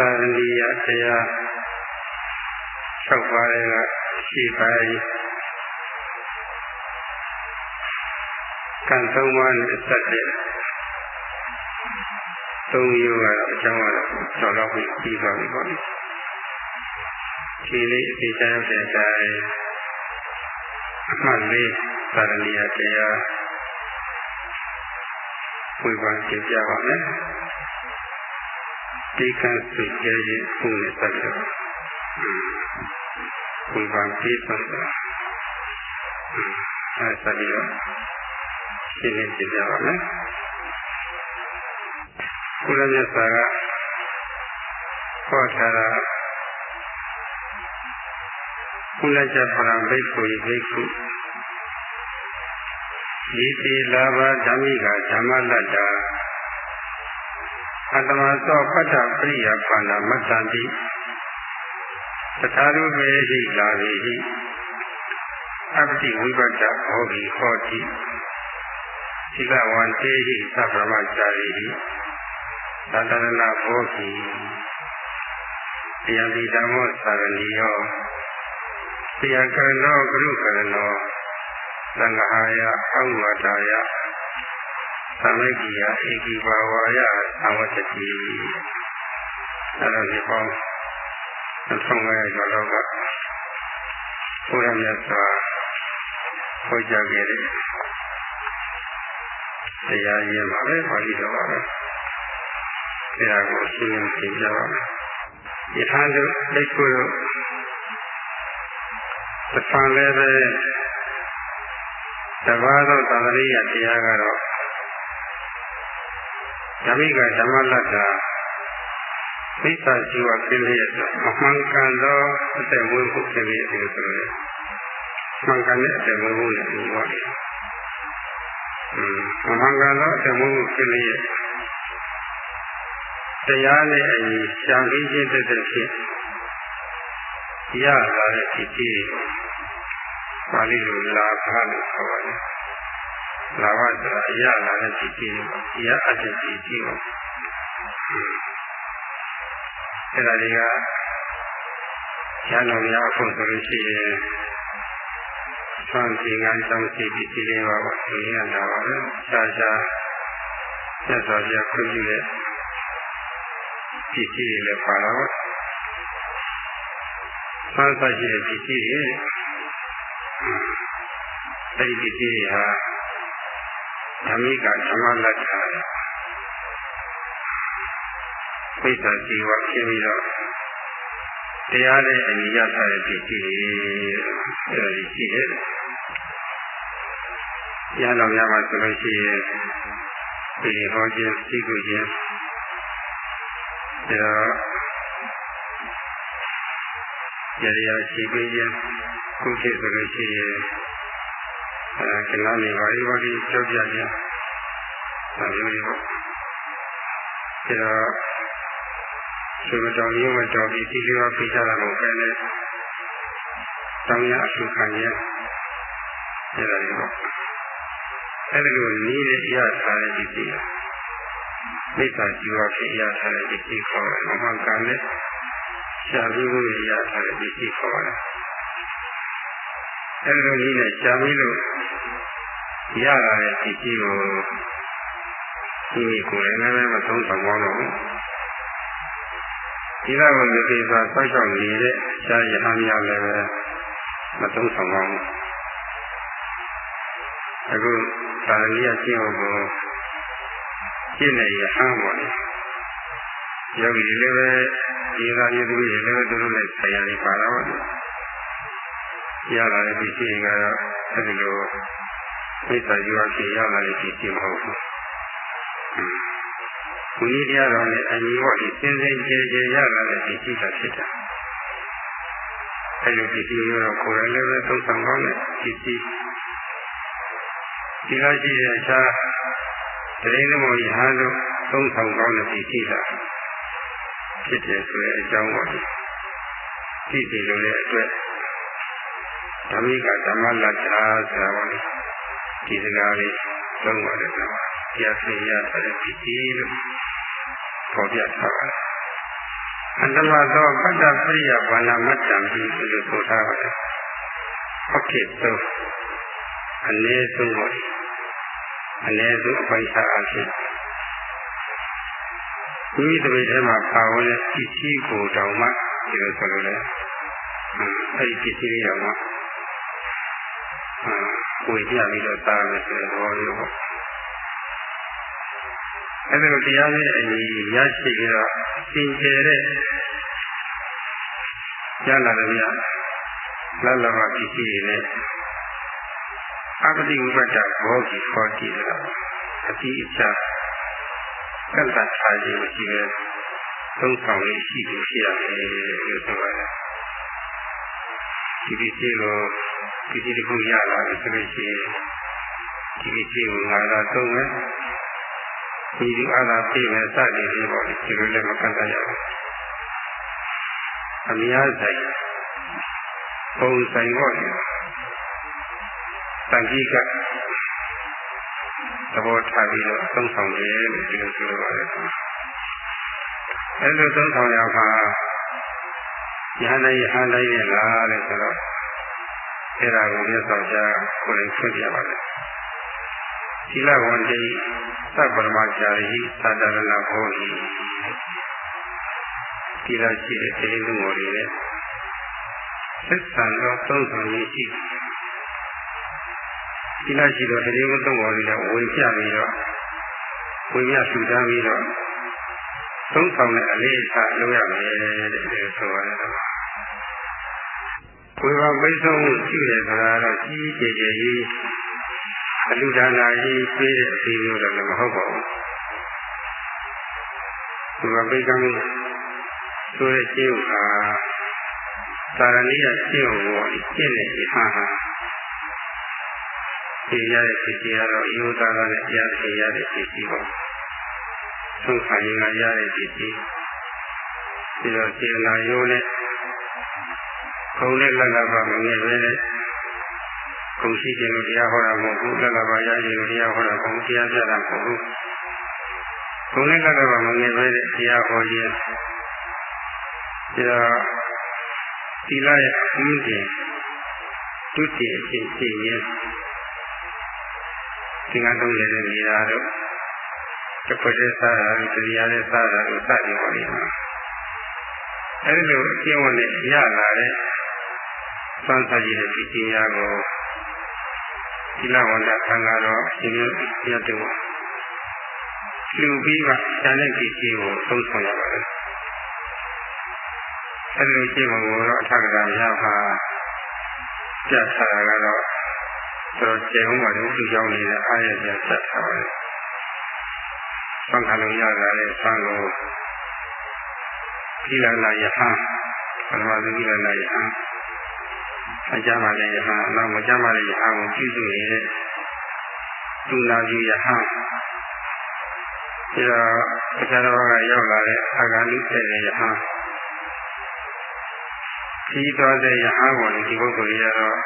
သာရဏိယတရား၆ပါးကရှိပိုင်းကံသုံးပါးနဲ့ဆက်တဲ့သုံးမျိုးကတော့အကြောင်းကတော့တော်တော်ပြီးပြီးသွားပြီပေါ့ဒီလေးအသေးချာရောက်တဲ့အတိုင်းအမှတ်လေးသာရဏိယတရားဝေဘာပြပြပါမယ် ဒီကံစိတ်ရဲ့ခုနဲ့ဆက်ပြီးတော့ဝေဘာပြဆိုတာအဲဆက်ပြီးတော့ရှင်းလင်းပြပြပါမယ်ဘုရားမြတ်စွာကဟောထားတာကုလကြပရဘိက္ခုဘိက္ခုဤတိလာဘဓမ္မိကဓမ္မလတ္တာ အတ္တမသောပတ္တပရိယပါဏမတ္တံတိသထာရုပေဟိလာဝေဟိအပ္တိဝိပတ္တဟောဘိဟောတိသီလဝံတေဟိသဗ္ဗမចាရိဟိသတ္တရဏဘောဟိတရားဒီဓမ္မောသာရဏီယောတရားကရဏောဂရုကရဏောသံဃာယအောဝတ္တာယ သမဂ္ဂိယဧကိဘာဝါယသဝတ္တိအဲ့ဒါဒီပေါင်း2500ကျော်လောက်ကဘုရားမြတ်စွာဟောကြားခဲ့တဲ့တရားရင်းပါပဲပါဠိတော်ပါပဲတရားကိုရှင်းရှင်းပြပါမယ်ယထာတို့လက်ကိုတို့သံလည်းပဲတပါးသောသာသနိယတရားကတော့ ဓမ္မိကဓမ္မလတ္တာသိစ္စာရှိဝဖြစ်လျက်မမှန်ကန်သောအသက်မွေးမှုဖြစ်လျက်ဒီလိုဆိုလို့မှန်ကန်တဲ့အသက်မွေးမှုနဲ့ဒီပါမမှန်ကန်သောအသက်မွေးမှုဖြစ်လျက်တရားနဲ့အညီရှားပြီးခြင်းတသက်ဖြစ်ရလာတဲ့ဖြစ်ကြီးပါဠိလိုလာဖလို့ခေါ်ပါတယ်။ လာဘဆိုတာအရလာတဲ့ဖြစ်ကြီးတွေပေါ့။ဒီကအတ္တဖြစ်ကြီးပေါ့။အဲ့ဒါတွေကရန်တော်များဖို့ဆိုလို့ရှိရင်သံသင်္ကန်းကြောင့်စီပြီးစီလေးပါပေါ့။ဒီရတာပါပဲ။ရှားရှားသက်စွာပြခွင့်ပြုတဲ့ဖြစ်ကြီးတွေလည်းပါတော့ဆန်းသရှိတဲ့ဖြစ်ကြီးတွေအဲဒီပစ္စည်းတွေဟာ ဓမ္မိကဓမ္မလက္ခဏာပိဿာဇီဝဖြစ်ပြီးတော့တရားနဲ့အညီရထားတဲ့ပစ္စည်းတွေအဲဒီရှိတယ်။တရားတော်များမှာဆိုလို့ရှိရင်ဒီဟောခြင်းသိကုခြင်းဒါရရရှိပေးခြင်းကုသိဆိုလို့ရှိရင် အဲကလာနေပါလိပါလိကြောက်ကြခြင်းဒါမျိုးတွေပေါ့ဒါတော့သုမတော်မျိုးမတော်ပြီးဒီလိုပြကြတာမဟုတ်ပဲလေတောင်းရအဆုခံရအဲ့ဒါတွေပေါ့အဲ့ဒီလိုနီးတဲ့ရထားတဲ့ဒီစီမိစ္ဆာជីဝဖြစ်ရထားတဲ့ဒီစီခေါ်တယ်မမှန်ကန်တဲ့ရှားပြီးလို့ရထားတဲ့ဒီစီခေါ်တယ် အဲဒီလိုနည်းနဲ့ရှားပြီးလို့ရလာတဲ့ပစ္စည်းကိုဒီကိုယ်လည်းလည်းမသုံးဆောင်ပါတော့ဘူးဒီလောက်ကိုဒီကိစ္စဆောက်ရှောက်နေတဲ့ရှားရဟန်းများလည်းပဲမသုံးဆောင်ပါဘူးအခုသာရဏိယရှင်းဖို့ကိုရှင်းနေရဟန်းပါလေယောဂီတွေလည်းပဲဒီသာရည်သူတွေလည်းပဲသူတို့လည်းဆရာတွေပါတော့ ရလာတဲ့ပစ္စည်းကတော့အဲဒီလိုသိစ္စာယူအဖြစ်ရလာတဲ့ပစ္စည်းမဟုတ်ဘူး။ဘုရားတရားတော်နဲ့အညီဟောဒီစင်စင်ကြယ်ကြယ်ရလာတဲ့ပစ္စည်းကဖြစ်တာ။အဲဒီပစ္စည်းမျိုးကိုယ်လည်းပဲသုံးဆောင်ကောင်းတဲ့ပစ္စည်းဒီလိုရှိတဲ့အခြားတရင်သမောကြီးဟာလို့သုံးဆောင်ကောင်းတဲ့ပစ္စည်းကဖြစ်တယ်ဆိုတဲ့အကြောင်းပါ။ဒီဒီလိုလည်းအတွက် ဓမ္မိကဓမ္မလတ္တာဆိုတာပါလေဒီစကားလေးသုံးပါတယ်ကွာတရားသိရတဲ့ပစ္စည်းလို့ပေါ်ပြထားပါတယ်အတ္တမသောပတ္တပရိယဘာနာမတ္တံပြီးလို့ဆိုထားပါတယ်။ဟုတ်ကဲ့သို့အနည်းဆုံးပါအနည်းဆုံးအပိုင်စားအဖြစ်ဒီတပိတ်ထဲမှာပါဝင်တဲ့ပစ္စည်းကိုတောင်မှဒီလိုဆိုလို့လေအဲဒီပစ္စည်းလေးတောင်မှ ကိုယ်ကြည့်ပြီးတော့သားမယ်ဆိုတဲ့သဘောမျိုးပေါ့အဲဒီလိုတရားနဲ့အညီရရှိပြီးတော့သင်ကျတဲ့ရလာတယ်ဗျာလလဘပစ္စည်းတွေနဲ့အပတိဝိပတ္တဘောဂီခေါ်ကြည့်တော့အတိအကျကန့်တတ်ထားခြင်းမရှိပဲသုံးဆောင်လေးရှိသူဖြစ်ရတယ်လို့ဆိုပါတယ်ဒီပစ္စည်းကို ပစ္စည်းတစ်ခုရလာတယ်ဆိုလို့ရှိရင်ဒီပစ္စည်းကိုငါသာသုံးမယ်ဒီဒီအားသာပြည့်မယ်စသည်ဖြင့်ပေါ့ဒီလိုလည်းမကန့်တတ်ရဘူးအများဆိုင်ပုံဆိုင်ပေါ့လေတန်ကြီးကသဘောထားပြီးတော့သုံးဆောင်တယ်လို့ဒီလိုပြောပါတယ်အဲလိုသုံးဆောင်ရမှာယဟန်တိုင်းယဟန်တိုင်းရဲ့လားလို့ဆိုတော့ အဲ့ဒါကိုမြတ်စွာဘုရားကိုယ်တိုင်ဖွင့်ပြပါတယ်သီလဝန္တိသဗ္ဗရမကြာရိသာတရဏဘောဟိသီလရှိတဲ့တေလူမော်တွေနဲ့သက်ဆံသောသုံးဆောင်ရည်ရှိသီလရှိသောတေလူသုံးပေါ်တွေနဲ့ဝင်ပြပြီးတော့ဝင်ပြဆူတန်းပြီးတော့သုံးဆောင်တဲ့အလေးအစားလုပ်ရမယ်တဲ့ဆိုရတယ် ဝေဘာပိဆုံးမှုရှိတယ်ဆိုတာတော့ကြီးကြီးကျယ်ကျယ်ကြီးအလူဒါနာကြီးပြေးတဲ့အစီအမျိုးတော့မဟုတ်ပါဘူးဝေဘာပိကံမှုဆိုတဲ့ကျင့်ဟာသာရဏိယကျင့်ကိုကျင့်တဲ့ဒီဟာဟာဒီရတဲ့ဖြစ်စီကတော့ယောသာကနဲ့တရားသိရတဲ့ဖြစ်စီပေါ့သုံးခါရင်ကရတဲ့ဖြစ်စီပြီးတော့စေနာယောနဲ့ ခုံနဲ့လက်လက်ပါမငယ်ပဲနဲ့ခုံရှိခြင်းလို့တရားဟောတာမဟုတ်ဘူးလက်လက်ပါရခြင်းလို့တရားဟောတာမဟုတ်ဘူးတရားပြတာမဟုတ်ဘူးခုံနဲ့လက်လက်ပါမငယ်ပဲနဲ့တရားဟောခြင်းဒါတော့သီလရဲ့အမှုတင်ဒုတိယအဖြစ်ဖြစ်ရင်သင်္ကန်းသုံးရတဲ့နေရာတော့တစ်ခွက်တည်းစားတာတို့တရားနဲ့စားတာတို့စသည်ပါလိမ့်မယ်အဲဒီလိုအကျင့်ဝတ်နဲ့ရလာတဲ့ သံသာကြီးတဲ့ဒီတရားကိုသီလဝန္တသံဃာတော်အရှင်မြတ်တို့လူပြီးမှဉာဏ်နဲ့ဒီကြီးကိုသုံးဆောင်ရပါတယ်အဲဒီလိုရှင်းမှာကိုတော့အထက်ကရာရပါပြတ်ထားတာကတော့တော်ကျယ်အောင်ပါလို့သူကြောင်းနေတဲ့အားရပြတ်ထားပါတယ်။ဘင်္ဂလုံးရလာတဲ့သံကိုကိလလာယဟံပရမသုကိလလာယဟံ အကြမ်းပါလေယဟံအနောက်မကြမ်းပါလေယဟံကိုပြုစုနေတဲ့သူနာကြီးယဟံဒီတော့အခြားတော်ကရောက်လာတဲ့အာဂန္တုတဲ့ယဟံဒီတော်တဲ့ယဟန်ပေါ်ဒီပုဂ္ဂိုလ်ကြီးကတော့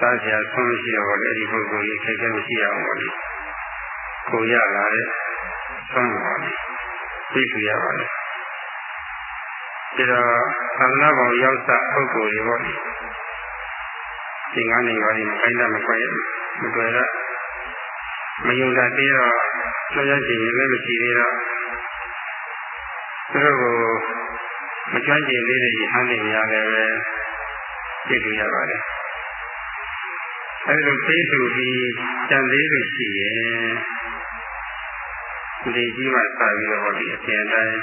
သာဆရာဆုံးရှိတော့လေဒီပုဂ္ဂိုလ်ကြီးခက်ခဲမရှိအောင်ပါလေကိုရလာတဲ့ဆုံးပါလေသိစုရပါလေ ဒါတော့သာသနာ့ဘောင်ရောက်စပုဂ္ဂိုလ်တွေပေါ့လေသင်္ကန်းနေပါလိမ့်ခိုင်းတာမခွဲမတွေ့တော့မယုံတာသေးတော့ဆွေးရချင်ရင်လည်းမရှိသေးတော့သူတို့ကိုမကျွမ်းကျင်လေးတဲ့ရဟန်းတွေများလည်းပဲသိကြရပါတယ်။အဲဒီလိုသိသူပြီးကြံသေးလို့ရှိရင်ဒီကြီးမှစပြီးတော့ဒီအပြင်တိုင်း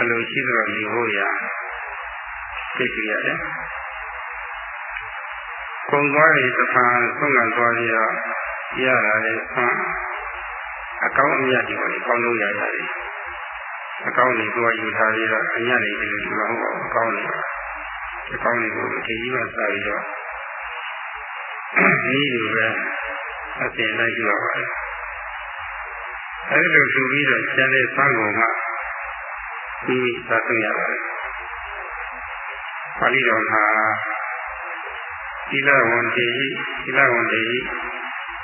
အလိုရှိတော့ဒီဟိုရသိကြရတယ်။ကုံသွားရင်တစ်ခါဆုံးခံသွားပြီးတော့ရတာလေအကောင်းအမြတ်ဒီပေါ်ကောင်းလို့ရရတယ်။အကောင်းတွေသူကယူထားပြီးတော့အညံ့နေတယ်လို့မဟုတ်ပါဘူးအကောင်းတွေအကောင်းတွေကိုဒီကြီးမှစပြီးတော့ဒီလိုပဲအပြင်လိုက်ကြည့်ပါပါအဲဒီလိုသူပြီးတော့ကျန်တဲ့သံဃာက ဒီသာသိရပါတယ်ပါဠိတော်မှာသီလဝန္တေသီလဝန္တေ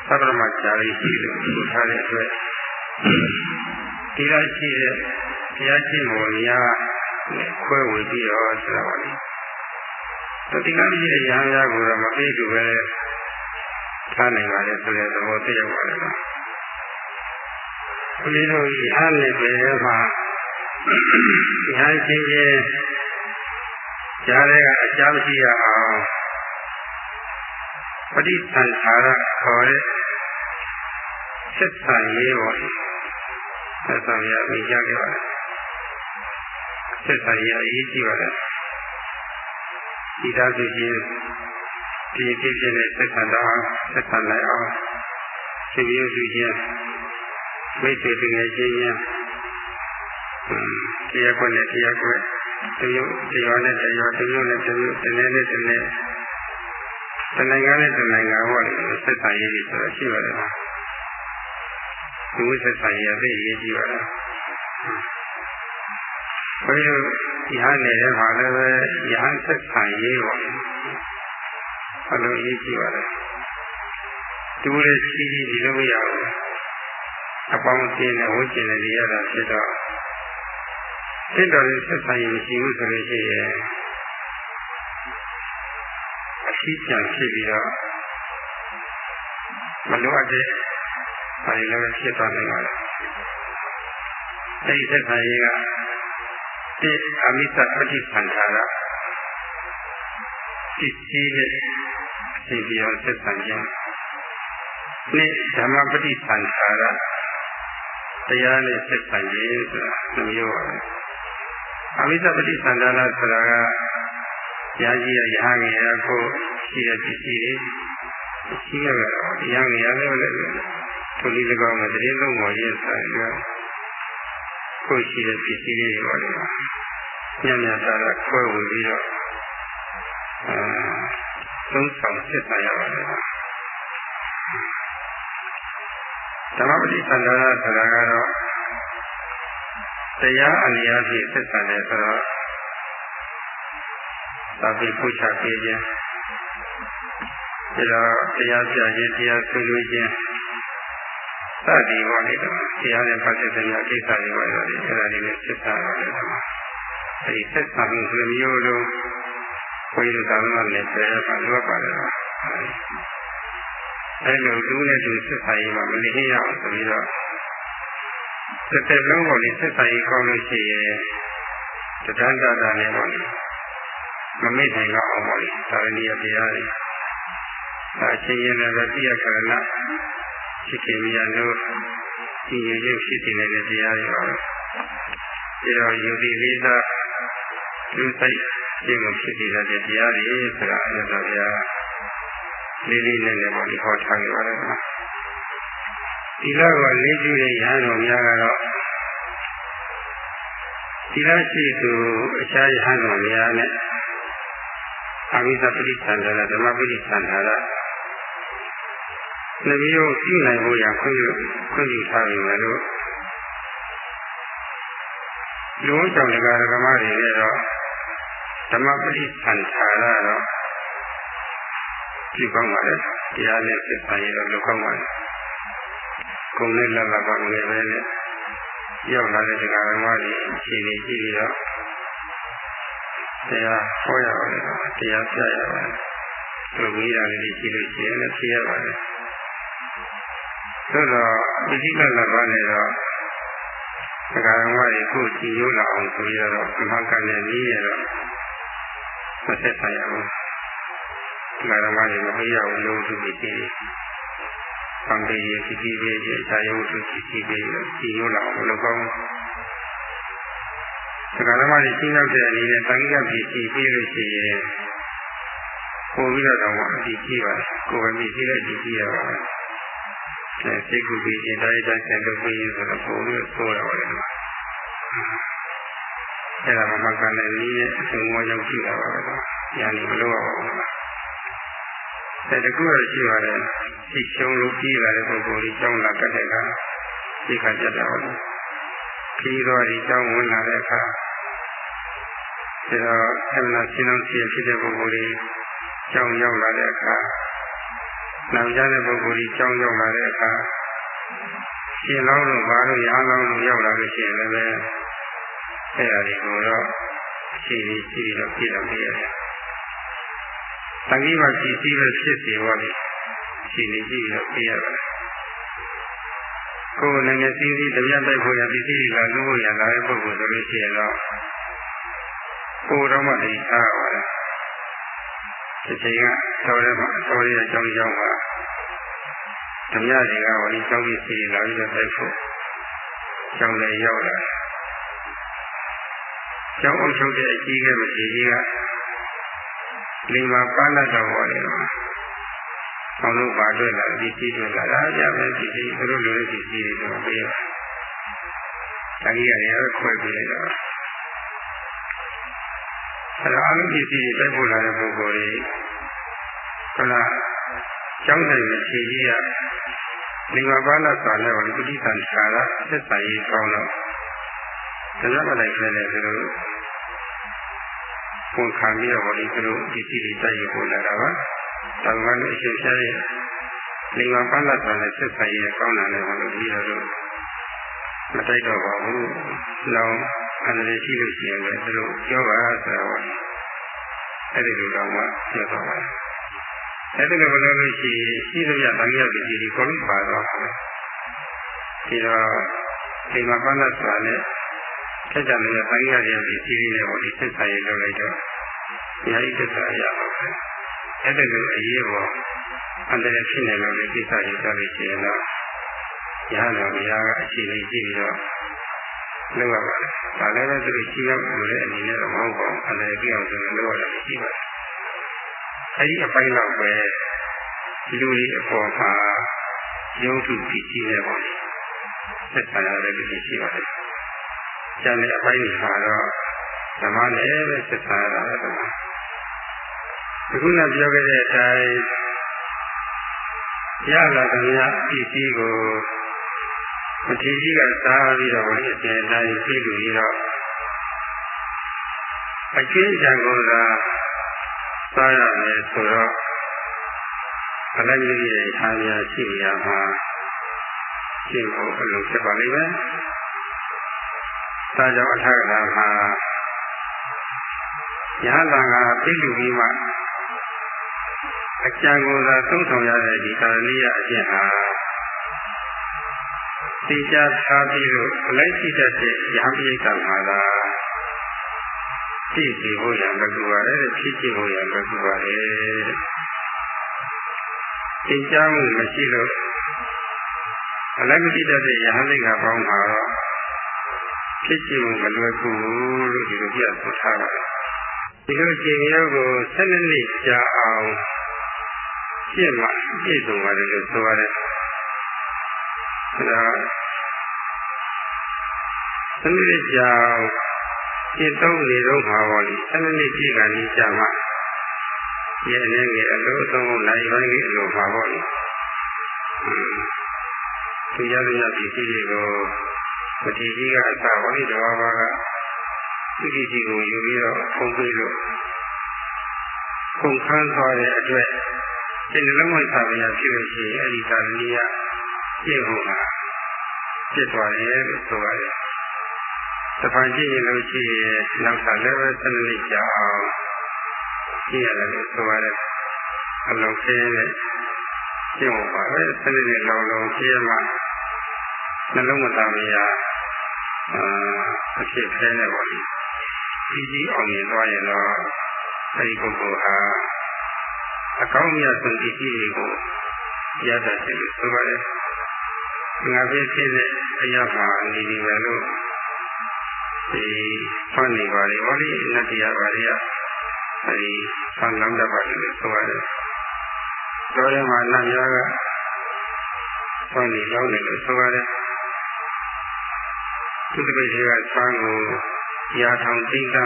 သဗ္ဗမကြာရိရှိလို့ဆိုထားတဲ့အတွက်သီလရှိတဲ့တရားရှိဖို့များခွဲဝေပြီးတော့ဆိုတာပါလေတတိကမရှိတဲ့ရဟန်းများကိုတော့မပြေတူပဲထားနိုင်ပါလေဆိုတဲ့သဘောသိရောက်ပါလေပါဘုရားတို့ဤအားနဲ့ပဲမှာ ရဟန်းချင်းချင်းကြားတဲ့ကအကြောင်းရှိရအောင်ပဋိသင်္ခါရခေါ်တဲ့ဆက်ဆံရေးပေါ်ဆက်ဆံရမိကြခဲ့ပါတယ်ဆက်ဆံရအရေးကြီးပါတယ်ဒီသားစုချင်းဒီအဖြစ်ဖြစ်နဲ့ဆက်ဆံတော့ဆက်ဆံလိုက်အောင်ရှင်ပြုစုခြင်းမိတ်ဆွေတကယ်ချင်းချင်း တရားခွင့်နဲ့တရားခွင့်တရုပ်တရားနဲ့တရားတရုပ်နဲ့တရုပ်တနေ့နဲ့တနေ့တနိုင်ငံနဲ့တနိုင်ငံဟောတယ်ဆက်ဆံရေးဆိုတော့ရှိပါတယ်ဒီဝိဆက်ဆံရေးအသိရေးကြည့်ပါလားဘုရားဒီဟာနေတဲ့မှာလည်းပဲယဟန်ဆက်ဆံရေးပါဘယ်လိုရေးကြည့်ပါလဲသူလည်းရှိရှိဒီလိုမရဘူးအပေါင်းအသင်းနဲ့ဝန်းကျင်နဲ့နေရတာဖြစ်တော့ စိတ်တော်ရဲ့ဆက်ဆံရေးမရှိဘူးဆိုလို့ရှိရင်အရှိပြန်ဖြစ်ပြီးတော့မလိုအပ်တဲ့ဘာတွေလည်းဖြစ်သွားနိုင်ပါလားအဲဒီသက်သာရေးကတိအမိတ္တပဋိသင်္ခါရပစ္စည်းနဲ့သိပြီးတော့သက်သာခြင်းနှစ်ဓမ္မပဋိသင်္ခါရတရားနဲ့သက်သာခြင်းဆိုတာနှမျိုးပါပဲ အမိတ္တပဋိသင်္ခါရဆိုတာကရာကြီးရရဟငယ်ရကိုရှိတဲ့ပစ္စည်းတွေရှိရတော့တရားငယ်ရလည်းထိုနည်း၎င်းမှာတည်းလုံးပေါ်ရေးဆိုင်ကကိုရှိတဲ့ပစ္စည်းလေးတွေပါလေညံ့ညံ့တာခွဲဝင်ပြီးတော့အဲသုံးဆောင်စစ်တာရပါတယ်ဓမ္မပဋိသန္ဓာဆိုတာကတော့ တရားအနည်းအပြည့်စစ်တာတယ်ဆိုတော့သာပိပုချပေးခြင်းဒါတော့တရားပြခြင်းတရားဆွေးနွေးခြင်းစသည်ပါလေတော့တရားနဲ့ပတ်သက်တဲ့ကိစ္စတွေပါတော့အဲ့ဒါတွေနဲ့စစ်တာပါလေတော့အဲဒီစစ်တာမှုဆိုမျိုးလုံးဘုရားသာမန်နဲ့ပြောရပါလို့ပါတယ်တော့အဲ့လိုသူနဲ့သူစစ်တာရေးမှာမနေရအောင်ဆိုပြီးတော့ တစ်သက်လုံးပေါ်နေစစ်တာရေးကောင်းလို့ရှိရင်တဏ္ဍတာနဲ့ပေါ့လေမမေ့နိုင်တော့အောင်ပေါ့လေသာရဏီယတရားတွေအချင်းချင်းလည်းပြည့်ရခရဏဖြစ်ခင်မြတ်လို့ဒီရည်ဖြစ်တည်နေတဲ့တရားတွေပါပဲ။ဒါတော့ယုတိလေးသာသူစိတ်ရှင်းကိုဖြစ်တည်တဲ့တရားတွေဆိုတာအရသာဗျာလေးလေးနဲ့လည်းပေါ့ဒီဟောထားကြပါတော့။ ဒီလောက်ကိုလေးကြည့်တဲ့ရဟန်းတော်များကတော့ဒီလောက်ရှိသူအခြားရဟန်းတော်များနဲ့အမိသပတိသန္တာဓမ္မပတိသန္တာနှမျိုးပြုနိုင်ဖို့ရခွင့်ပြုခွင့်ပြုထားပြီမယ်လို့လူ့ကြောင့်ဒကာဒကမတွေနဲ့တော့ဓမ္မပဋိသင်္ခါရတော့ကြည့်ကောင်းပါလေတရားနဲ့စစ်ပါရတော့လူကောင်းပါလေ ကုံနဲ့လက်လက်ပါငယ်ပဲနဲ့ရောက်လာတဲ့ဒကာဒကမတွေခြေနေကြည့်ပြီးတော့တရားဟောရပါတယ်တရားပြရပါတယ်သူမိတာလေးကြည့်လို့ရှိရင်လည်းဖြေရပါတယ်သို့တော့ပဋိလလပါနဲ့တော့သက္ကာရမတွေကိုကြည်ရိုးလာအောင်ဆိုရတော့အမှန်ကန်တဲ့နည်းရတော့မဆက်ဆိုင်ရဘူးသက္ကာရမတွေမပေးရဘူးလို့သူပြီးပြီး ပံပေရဖြစ်ပြီးပြီးအခြားရုပ်သူဖြစ်ပြီးပြီးကြည်ရိုးလာအောင်လုပ်ကောင်းသက္ကာရမတွေရှင်းရောက်တဲ့အနေနဲ့တန်ခိကဖြစ်ပြီးပြီးလို့ရှိရင်ပို့ပြီးတော့တော့အကြည့်ကြည့်ပါကိုယ်ပဲမြည်ကြည့်လိုက်ကြည့်ကြည့်ရပါမယ်စိတ်ကူပြီးရင်တိုင်းတိုင်းဆက်လုပ်ပြီးဆိုတော့ပုံလို့ဆိုရပါတယ်။အဲ့ဒါမှမကန်တဲ့နည်းနဲ့အဆုံးမရောက်ရှိတာပါပဲ။ညာနေမလို့ရပါဘူး။ဒါတကူရရှိပါတယ်။ ဒီကျုံလို့ပြီးလာတဲ့ပုဂ္ဂိုလ်ကြီးကျောင်းလာကတ်တဲ့အခါဒီခါကြတယ်ဟုတ်လား။ပြီးတော့ဒီကျောင်းဝင်လာတဲ့အခါဒါတော့အမှန်ရှင်းအောင်ရှင်းဖြစ်တဲ့ပုဂ္ဂိုလ်ကြီးကျောင်းရောက်လာတဲ့အခါနောက်ကြတဲ့ပုဂ္ဂိုလ်ကြီးကြောင်းရောက်လာတဲ့အခါရှင်လောင်းလို့ဘာလို့ရဟန်းလောင်းလို့ရောက်လာလို့ရှိရင်လည်းအဲ့ဒါတွေကိုတော့အချိန်ကြီးရှိပြီးတော့ပြည့်တော်ပြရတယ်တန်ကြီးမှာကြည့်စီပဲဖြစ်စီဟောလေ အချိန်ကြီးရှိပြီးတော့ပြည့်ရတယ်ကိုယ်လည်းစီးစီးတပြတ်တိုက်ဖို့ရပစ္စည်းတွေကလုံးဝရလာတဲ့ပုဂ္ဂိုလ်ဆိုလို့ရှိရင်တော့ကိုယ်တော့မှတည်ထားပါလားဒီချိန်ကတော်ရဲမှာတော်ရဲအကြောင်းကြောင့်ပါဓမြတွေကဟောဒီကြောင်းကြီးစီလာပြီးတော့တိုက်ဖို့ကြောင်းလည်းရောက်လာကျောင်းအုပ်ချုပ်တဲ့အကြီးကမရှိကြီးကလိမ္မာပါဏတ်တော်ပေါ်တယ်။ အောင်လို့ပါတွေ့လာဒီကြီးတွေ့လာတာကြပဲဒီကြီးသူတို့လိုတဲ့ဒီကြီးတွေတော့ပြေးပါ။တကြီးရတယ်ခွဲပြလိုက်တော့အဲတော့အလုံးဒီကြီးတွေတိုက်ဖို့လာတဲ့ပုဂ္ဂိုလ်တွေခဏကျောင်းတိုင်းမရှိကြီးကလိမ္မာပါဏတ်ဆိုတဲ့ဟောဒီပဋိသန္ဓာကသက်ဆိုင်ရေးကောင်းတော့တရားမလိုက်ခဲ့တဲ့သူတို့ပုံခံပြီးတော့ဒီသူတို့ဒီစီလေးတိုက်ရပေါ်လာတာပါ။ ဒါမှလည်းအရှင်ရှားရဲ့လိမ္မာပလတ်တော်နဲ့ဆက်ဆံရေးကောင်းတာလည်းမလို့ဒီလိုလိုမတိုက်တော့ပါဘူး။လောင်အန္တရာယ်ရှိလို့ရှိရင်လည်းသူတို့ပြောပါဆိုတော့အဲ့ဒီလိုတော့မှပြောတော့ပါအဲ့ဒီလိုမလို့လို့ရှိရင်ရှိသမျှတန်ရောက်ဒီဒီကိုလုံးပါတော့ဒီတော့ဒီမှာပလတ်တော်နဲ့ဆက်ကြနေတဲ့ပရိယာရဲ့ဒီစီးရီးနဲ့ဟောဒီသက်ဆိုင်ရေးလုပ်လိုက်တော့ညာဤသက်ဆိုင်ရတော့ အဲ့ဒါလိုအရေးပေါ်အန္တရာယ်ဖြစ်နေလို့ဒီကိစ္စရေးကြလို့ရှိရင်တော့ညာတော်ဘုရားကအခြေအနေကြည့်ပြီးတော့လုပ်ရပါတယ်။ဒါလည်းပဲသူရှိရောက်လို့လည်းအနေနဲ့တော့မဟုတ်ပါဘူး။အန္တရာယ်ကြည့်အောင်ဆိုလို့လုပ်ရတာရှိပါတယ်။အဲဒီအပိုင်းတော့ပဲဒီလိုလေးအပေါ်မှာရုပ်ထုဖြစ်ရှိနေပါလေ။သက်ဆိုင်ရတဲ့ဒီရှိပါတယ်။ကျန်တဲ့အပိုင်းတွေမှာတော့ဓမ္မနဲ့ပဲဆက်ဆံရတာပဲဓမ္မအ ခုနပြောခဲ့တဲ့အတိုင်းရလာသမျှပစ္စည်းကိုမထေကြီးကစားပြီးတော့ဒီအပြင်တိုင်းပြည့်လူပြီးတော့အကျွင်းကြံကုန်သာစားရမယ်ဆိုတော့အလိုက်ကြီးရဲ့အားရရှိရမှာရှင်းဖို့အလိုဖြစ်ပါလိမ့်မယ်ဒါကြောင့်အထက်ကမှာရဟန္တာကပြည့်လူပြီးမှ အကြံကိုသာသုံးဆောင်ရတဲ့ဒီသာရိယအကျင့်ဟာသိကြထားပြီးတော့အလိုက်ရှိတတ်တဲ့ရဟန်းပိဋကမှာသာသိစီဖို့ရံလုပ်ပါလေဖြစ်ကြည့်ဖို့ရံလုပ်ပါလေသိကြမှုမရှိလို့အလိုက်မရှိတတ်တဲ့ရဟန်းပိဋကပေါင်းမှာတော့ဖြစ်ကြည့်မှုမလွယ်ဘူးလို့ဒီလိုပြဆိုထားပါတယ်ဒီလိုကျင့်ရုပ်ကို7နှစ်ကြာအောင် ပြည့်မှပြည့်စုံပါတယ်လို့ဆိုရတယ်ဒါ7နှစ်ကြာကျင့်သုံးနေတော့မှာပါလေ7နှစ်ပြည့်ကလေးကြာမှရဲ့အနေငယ်အလိုအဆုံးနိုင်ပိုင်းကြီးအလိုပါပါလေသူရရပစ္စည်းတွေကိုမတိကြီးကအစာဟောဒီတော်ဘာကသူတိကြီးကိုယူပြီးတော့ဖုံးပြီးလို့ခုန်ခန်းသွားတဲ့အတွက် ဒီနှလုံးဝင်စာမရဖြစ်လို့ရှိရင်အဲဒီသာလီယပြည့်ဖို့မှာဖြစ်သွားတယ်လို့ဆိုရတယ်။တပန်ကြည့်ရင်လို့ရှိရင်နောက်သာလည်းပဲ7နှစ်ကြာအောင်ကြည့်ရတယ်လို့ဆိုရတယ်။အလုံးခင်းနဲ့ကျင့်ဖို့ပါပဲ7နှစ်လောက်လုံးကြည့်ရမှနှလုံးမသားမရအဖြစ်ခဲနေပါလိမ့်ကြီးကြီးအောင်မြင်သွားရင်တော့အဲဒီပုဂ္ဂိုလ်ဟာ အကောင်းမြတ်ဆုံးဒီကြီးတွေကိုရတတ်တယ်လို့ဆိုပါတယ်ငါပဲဖြစ်တဲ့အရာမှာနေနေပဲလို့ဒီဖန်နေပါလေဟောဒီနတ်တရားပါလေအဲဒီဖန်လောင်းတတ်ပါလေလို့ဆိုပါတယ်တော်ရမှာနတ်များကဖန်နေလောင်းတယ်လို့ဆိုပါတယ်သူတပည့်တွေကဆန်းကိုရာထောင်သိကတ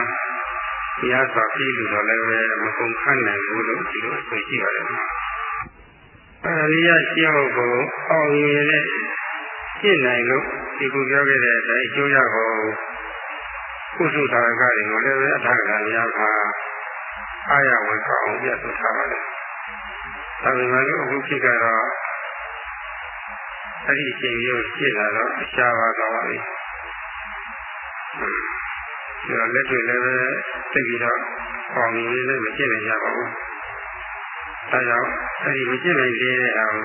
ရားစွာပြည့်လို့တော့လည်းပဲမကုန်ခန့်နိုင်ဘူးလို့ဒီလိုဆိုရှိပါတယ်။အရိယရှင်းဖို့ကိုအောင်မြင်တဲ့ရှင်းနိုင်လို့ဒီခုပြောခဲ့တဲ့အတိုင်းအကျိုးရဖို့ကုသသာကတွေကိုလည်းပဲအထာကများပါအားရဝင်ကောင်းပြတ်ဆိုထားပါတယ်။ဒါပေမဲ့အခုဖြစ်ကတော့အဲ့ဒီအချိန်မျိုးရှင်းလာတော့အရှားပါသွားပါပြီ။ ဒီတော့လက်တွေ့လည်းပဲသိပြီးတော့အောင်မြင်လည်းမကျင့်နိုင်ကြပါဘူးဒါကြောင့်အဲဒီမကျင့်နိုင်သေးတဲ့အောင်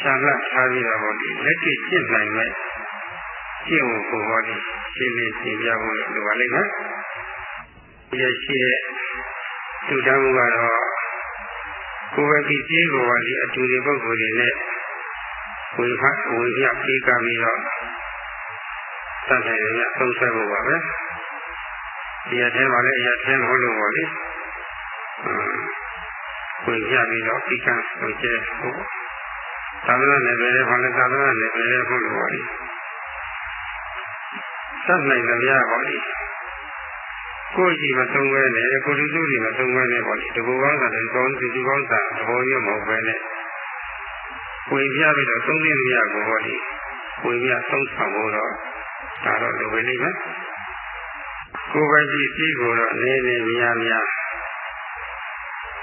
ရှာလတ်ထားပြီးတော့ဒီလက်တွေ့ကျင့်နိုင်မဲ့ကျင့်ဖို့ကိုဟောဒီရှင်းလင်းရှင်းပြဖို့လိုပါလိမ့်မယ်ဒီရရှိတဲ့တူတမ်းမှုကတော့ကိုယ်ပဲဒီကြီးကိုပါဒီအတူတူပုဂ္ဂိုလ်တွေနဲ့ဝိဖတ်ဝိပြပြေးကပြီးတော့တတ်တယ်ရသုံးဆွဲဖို့ပါပဲ ဒီရထဲမှာလည်းအရာထဲမဟုတ်လို့ပါလေဝင်ပြပြီးတော့ဒီကံကိုကျဲဟုတ်သာသနာနယ်ပယ်လည်းဟောလည်းသာသနာနယ်ပယ်လည်းဟုတ်လို့ပါလေစက်နိုင်ကြရပါလေကိုယ်ကြီးမသုံးပဲနဲ့ကိုလူလူကြီးမသုံးပဲနဲ့ပေါ့လေဒီဘောကောင်းတာလည်းကောင်းစီစီကောင်းတာသဘောမျိုးမဟုတ်ပဲနဲ့ဝင်ပြပြီးတော့သုံးသိမရကိုဟောလေဝင်ပြသုံးဆောင်ဖို့တော့ဒါတော့လိုပဲလိမ့်မယ် ကိုယ်ပဲကြည့်ပြီးကိုတော့နေနေများများ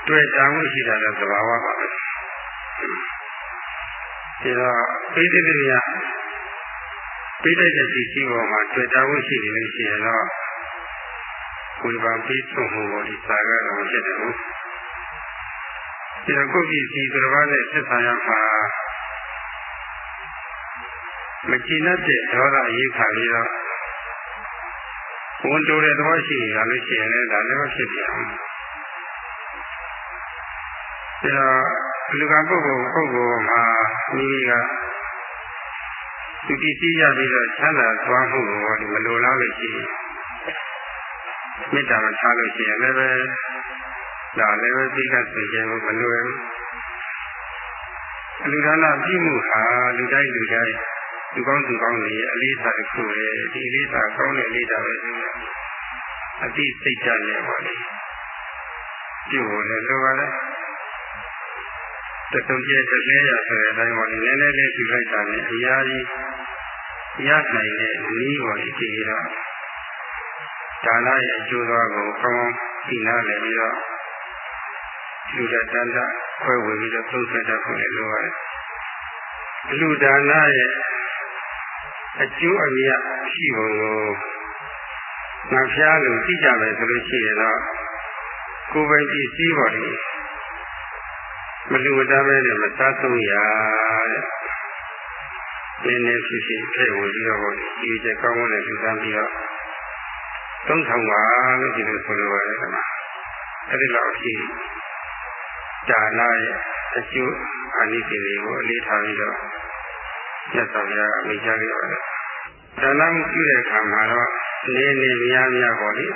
တွေ့တာမှုရှိတာလည်းသဘာဝပါပဲဒီတော့ပိဋကတိယပိဋကတိစီစီပေါ်မှာတွေ့တာမှုရှိနေလို့ရှိရင်တော့ဝိပါပြီးဆုံးမှုပေါ်ဒီစာကတော့ဖြစ်တယ်ဟုတ်ဒီတော့ကိုယ့်ပြည်စီသဘာဝနဲ့ဆက်ဆံရမှာမကြည်တတ်တဲ့ဒေါသအရေးခါပြီးတော့ ဝန်တိုတဲ့သဘောရှိရလို့ရှိရင်လည်းဒါလည်းဖြစ်ပြန်အောင်ဒါလူကပုဂ္ဂိုလ်ပုဂ္ဂိုလ်မှာမိမိကသူကြည့်ကြည့်ရပြီးတော့ချမ်းသာသွားမှုကိုဒီမလိုလားလို့ရှိရင်မေတ္တာမထားလို့ရှိရင်လည်းပဲဒါလည်းပဲသိကသိခြင်းကိုမလွယ်ဘူးလူဒါနပြမှုဟာလူတိုင်းလူတိုင်း လူကောင်းသူကောင်းတွေအလေးထားတစ်ခုလေဒီအလေးထားကောင်းတဲ့အလေးထားပဲအတိစိတ်ကြနေပါလေပြုဖို့လည်းလိုပါလေတတုံကျဲတလဲရဆိုတဲ့အတိုင်းပါလေနည်းနည်းလေးပြုလိုက်တာနဲ့အများကြီးရနိုင်တဲ့နည်းပေါ်ဒီကြည့်တော့ဒါနရဲ့အကျိုးသွားကိုကောင်းကောင်းသိနာလည်ပြီးတော့လူတတန်တခွဲဝေပြီးတော့သုံးဆွဲတတ်ဖို့လည်းလိုပါတယ်လူဒါနရဲ့ အကျိုးအမြတ်ရှိပုံကိုငါဖျားလို့သိကြမယ်ဆိုလို့ရှိရင်တော့ကိုယ်ပိုင်ပစ္စည်းပေါ်တယ်မလူဝတ္တပဲနဲ့မစားဆုံးရတဲ့နည်းနည်းဖြစ်ဖြစ်ထဲဝင်ပြီးတော့ဒီချက်ကောင်းကောင်းနဲ့လူသားပြီးတော့သုံးဆောင်ပါလို့ဒီလိုဆိုလိုပါတယ်ကွာအဲ့ဒီလောက်အထိဒါနရဲ့အကျိုးအနိစ္စတွေကိုအလေးထားပြီးတော့ မြတ်စွာဘုရားအမိန့်ကြားခဲ့ပါတယ်ဒါနမှုပြုတဲ့အခါမှာတော့နေနေများများပေါ့လေ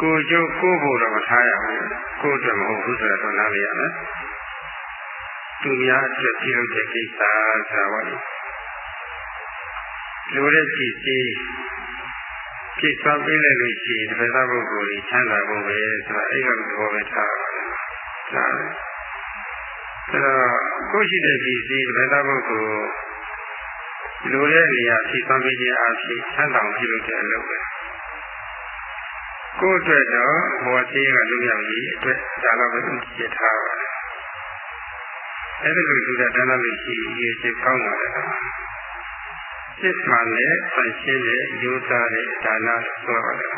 ကိုကျိုးကိုဖို့တော့မထားရဘူးကိုအတွက်မဟုတ်ဘူးဆိုတော့နားလည်ရမယ်သူများအတွက်ပြုလုပ်တဲ့ကိစ္စဆိုတာပေါ့လေလူတဲ့ကြည့်စီပြည့်စုံပေးလိုက်လို့ရှိရင်တစ်ဖက်ပုဂ္ဂိုလ်ကြီးချမ်းသာဖို့ပဲဆိုတာအဲ့လိုသဘောပဲထားပါတယ်။ဒါ ဆိုတော့ကိုရှိတဲ့ပစ္စည်းတစ်ဖက်ပုဂ္ဂိုလ်လူတဲ့နေရာဖြစ်သွားပြီးခြင်းအဖြစ်ချမ်းသာပြုလုပ်တဲ့အလုပ်ပဲ။ကိုယ့်အတွက်တော့ဘောသေးကလူရောက်ကြီးအတွက်ဒါတော့ပဲဥတည်ထားပါတယ်။အဲ့ဒီလိုလူတဲ့တန်းလာလို့ရှိရင်ဒီချက်ကောင်းပါလေ။စစ်မှန်တဲ့ဆန့်ရှင်းတဲ့ယူသားတဲ့ဒါနဆိုပါတယ်။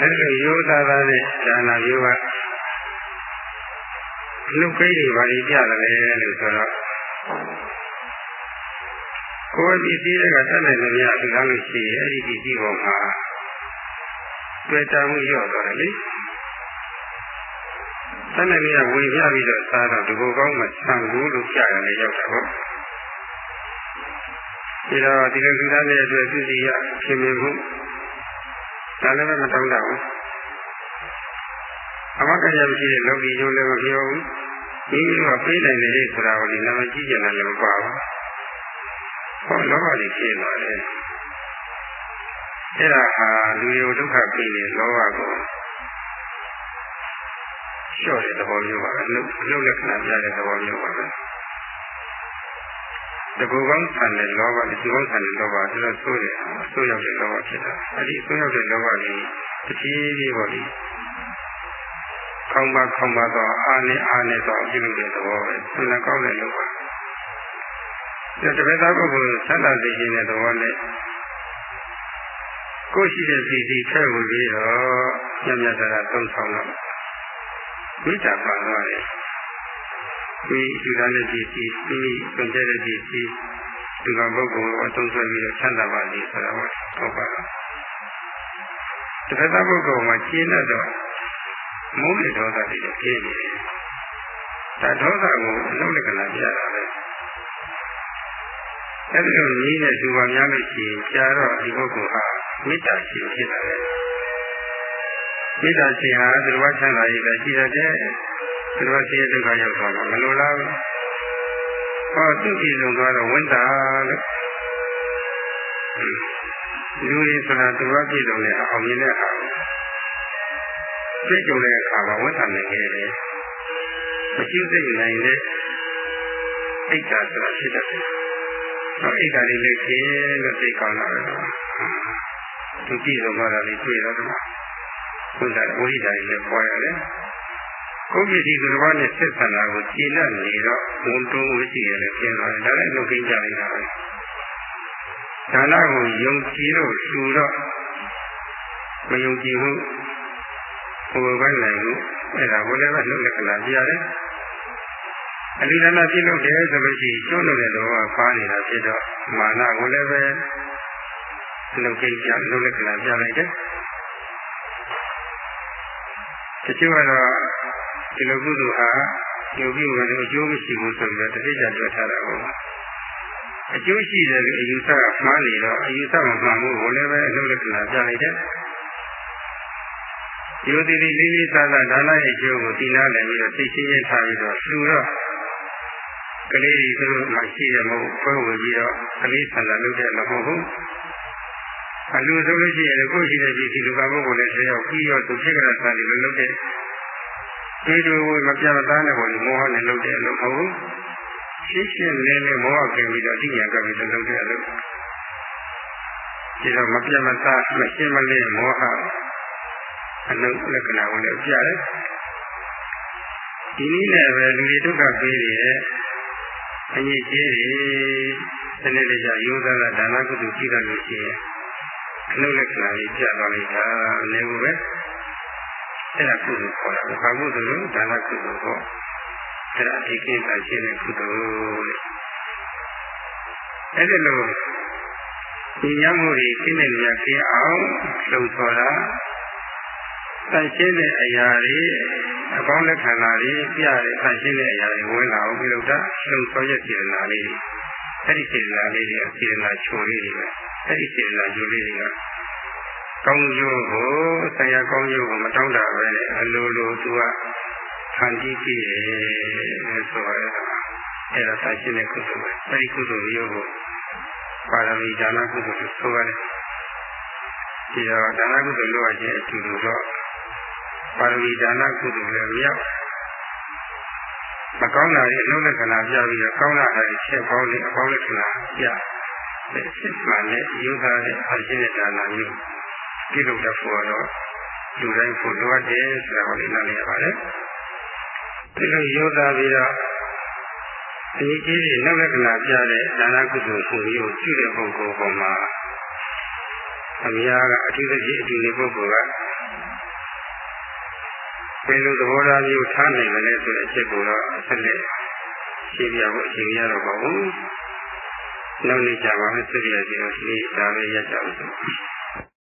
အဲဒီလိုယူသားတဲ့ဒါနမျိုးက လူကိတွေဘာတွေပြတယ်လို့ဆိုတော့ကိုယ်ပစ္စည်းတွေကတတ်နိုင်ကြရဒီကားလို့ရှိရင်အဲ့ဒီပစ္စည်းပေါ်မှာတွေ့တာမှုရော့သွားတယ်လေ။တတ်နိုင်ကြဝင်ပြပြီးတော့စားတော့ဒီကိုကောင်းမှဆံဘူးလို့ပြရတယ်ရောက်တာပေါ့။ဒီတော့ဒီလိုလူသားတဲ့အတွက်သူစီရဖြစ်မြင်မှုဒါလည်းမတောင်းတဘူး အမကရမရှိတဲ့လောကီယုံလည်းမပြောဘူးဒီလိုကပြေးနိုင်တယ်ဆိုတာကိုဒီနာမကြည့်ကြတယ်လည်းမပါဘူးဟောလောကကြီးဖြစ်လာတယ်အဲ့ဒါဟာလူရောဒုက္ခပြေးနေလောကကိုလျှော့တဲ့သဘောမျိုးပါပဲအလုပ်လက္ခဏာပြတဲ့သဘောမျိုးပါပဲတကူကောင်းဆန်တဲ့လောဘတကူကောင်းဆန်တဲ့လောဘဒါတော့ဆိုးတယ်ဆိုးရောက်တဲ့လောဘဖြစ်တာအဲဒီဆိုးရောက်တဲ့လောဘကြီးတတိကြီးပေါ့လေ ခေါင်းပါခေါင်းပါတော့အာနဲ့အာနဲ့တော့ပြုလုပ်တဲ့သဘောပဲဆန္ဒကောင်းတဲ့လောဘဒီတပည့်သားပုဂ္ဂိုလ်ဆန္ဒသိခြင်းတဲ့သဘောနဲ့ကိုယ်ရှိတဲ့စီစီထဲဝင်ပြီးတော့ညံ့ညက်တာသုံးဆောင်တော့ဝိတာပါသွားတယ်ဒီယူရတဲ့ဒီစီဒီစွန့်တဲ့ဒီစီဒီကပုဂ္ဂိုလ်အသုံးဆွဲပြီးတော့ဆန္ဒပါလိဆိုတာဟုတ်ပါတော့တပည့်သားပုဂ္ဂိုလ်မှာရှင်းတော့ မုန်းတဲ့ဒေါသတွေပြည့်နေတယ်ဒါဒေါသကိုအလုံးလက္ခဏာပြတာပဲအဲဒီလိုနည်းနဲ့သူပါများလို့ရှိရင်ကြာတော့ဒီပုဂ္ဂိုလ်ဟာမေတ္တာရှင်ဖြစ်လာတယ်မေတ္တာရှင်ဟာသူတော်ချမ်းသာရေးပဲရှိတဲ့သူတော်ရှင်ဒုက္ခရောက်သွားတာမလိုလားဘူးဟောသူပြည်လုံးသွားတော့ဝိတ္တာလို့လူရင်းဆိုတာသူတော်ပြည်လုံးနဲ့အောင်မြင်တဲ့အ ခါပြည့်ကြုံတဲ့အခါမှာဝိတ္တာနိုင်ခဲ့တယ်မရှိသိနိုင်တဲ့အိတ်တာဆိုတာရှိတတ်တယ်။တော့အိတ်တာလေးလေးရှင်းလို့သိကောင်းလာတော့သူကြည့်ဆုံးသွားတာလေးတွေ့တော့ဘုရားဝိဒာကြီးလည်းပေါ်ရတယ်။ကိုယ်ပြည်ဒီသူတော်နဲ့ဆက်ဆံတာကိုကြည်လတ်နေတော့ဝန်တုံးဝိစီရလည်းကျင်းလာတယ်။ဒါလည်းလုပ်ကြကြနေတာပဲ။ဒါနကိုယုံကြည်လို့ရှူတော့မယုံကြည်ဘူး ဘုရားပိုင်းနိုင်ဘူးအဲ့ဒါဘုလည်းပဲလှုပ်လက္ခဏာပြရတယ်။အလိဒနာပြုလုပ်တယ်ဆိုလို့ရှိရင်ကျွလို့တဲ့တော့ဖားနေတာဖြစ်တော့မာနကိုလည်းပဲလုံကိစ္စလုံလက္ခဏာပြလိုက်တယ်တချို့ကတော့ဒီလိုကုသိုလ်ဟာယုတ်ပြီးဝင်လို့အကျိုးမရှိဘူးဆိုပြီးတော့တတိယတွေ့ထားတာပေါ့အကျိုးရှိတယ်လို့အယူဆမှားနေတော့အယူဆမမှန်ဘူးကိုလည်းပဲအလုပ်လက္ခဏာပြလိုက်တယ် ဒီလိုဒီလေးလေးစားစားဒါနရဲ့အကျိုးကိုသိနာလည်ပြီးတော့သိချင်းချင်းထားပြီးတော့လူတော့ကလေးတွေသူတို့မှရှိတယ်မဟုတ်ပွဲဝင်ပြီးတော့ကလေးဆန္ဒလုပ်တဲ့မဟုတ်ဘူးအလူဆိုလို့ရှိရင်ကိုယ်ရှိတဲ့ဒီလူကပုဂ္ဂိုလ်နဲ့ဆရာပြီးတော့သူဖြစ်ကြတာစာတွေလုပ်တဲ့ဒီလိုမပြတ်သားတဲ့ဘောလေးမောဟနဲ့လုပ်တဲ့အလုပ်မဟုတ်ဘူးရှင်းရှင်းလင်းလင်းမောဟကင်းပြီးတော့အတိညာကပ်ပြီးတော့လုပ်တဲ့အလုပ်ဒီတော့မပြတ်မသားမရှင်းမလင်းမောဟ အလုပ်လက္ခဏာကိုလည်းပြတယ်ဒီနည်းနဲ့ပဲလူတွေဒုက္ခပေးတဲ့အညစ်အကြေးတွေစနစ်တကျရိုးသားတာဒါနကုသိုလ်ရှိတယ်လို့ရှိရင်အနုလက္ခဏာကြီးပြသွားလိုက်တာနေဘူးပဲအဲ့ဒါကုသိုလ်ခေါ်တာဘာကုသိုလ်လဲဒါနကုသိုလ်ပေါ့အဲ့ဒါအထိကိစ္စရှိတဲ့ကုသိုလ်လေအဲ့ဒီလိုဒီညမှုတွေရှင်းနေကြဖြစ်အောင်လှုပ်ဆော်တာ တန်ရှင်းတဲ့အရာတွေအပေါင်းလက်ခံတာတွေပြတဲ့တန်ရှင်းတဲ့အရာတွေဝင်လာအောင်ပြုလုပ်တာလှုပ်ဆော်ရစေနာလေးအဲ့ဒီစေနာလေးတွေအစေနာချိုလေးတွေပဲအဲ့ဒီစေနာချိုလေးတွေကကောင်းကျိုးကိုဆရာကောင်းကျိုးကိုမတောင်းတာပဲအလိုလိုသူကဖန်တီးကြည့်တယ်ဆိုရတာအဲ့ဒါတန်ရှင်းတဲ့ကုသိုလ်ပဲအဲ့ဒီကုသိုလ်မျိုးကိုပါရမီဒါနကုသိုလ်ကိုဆိုရတယ်ဒီတော့ဒါနကုသိုလ်လုပ်ရခြင်းအတူတူတော့ ပါရမီဒါနကုသိုလ်လည်းမြောက်မကောင်းတာတွေအလုံးလက္ခဏာပြပြီးတော့ကောင်းတာတွေချက်ပေါင်းလေးအပေါင်းလက္ခဏာပြတဲ့စစ်မှန်တဲ့ယောဂရဲ့အရှင်းတဲ့ဒါနမျိုးပြုလုပ်တတ်ဖို့တော့လူတိုင်းဖို့လိုအပ်တယ်ဆိုတာကိုလည်းနားလည်ရပါတယ်ဒီလိုယောဂပြီးတော့ဒီကြီးကြီးနောက်လက္ခဏာပြတဲ့ဒါနကုသိုလ်ကိုမျိုးကြည့်တဲ့ပုဂ္ဂိုလ်ပေါ်မှာအများကအထူးသဖြင့်အတူနေပုဂ္ဂိုလ်က ဘယ်လိုသဘောထားမျိုးထားနိုင်မလဲဆိုတဲ့အချက်ကိုတော့အဆက်နဲ့ရှင်းပြဖို့အချိန်ရတော့ပါဘူး။နောက်နေ့ကျပါမယ်ဆက်ရစီတော့ဒီဒါပဲရကြအောင်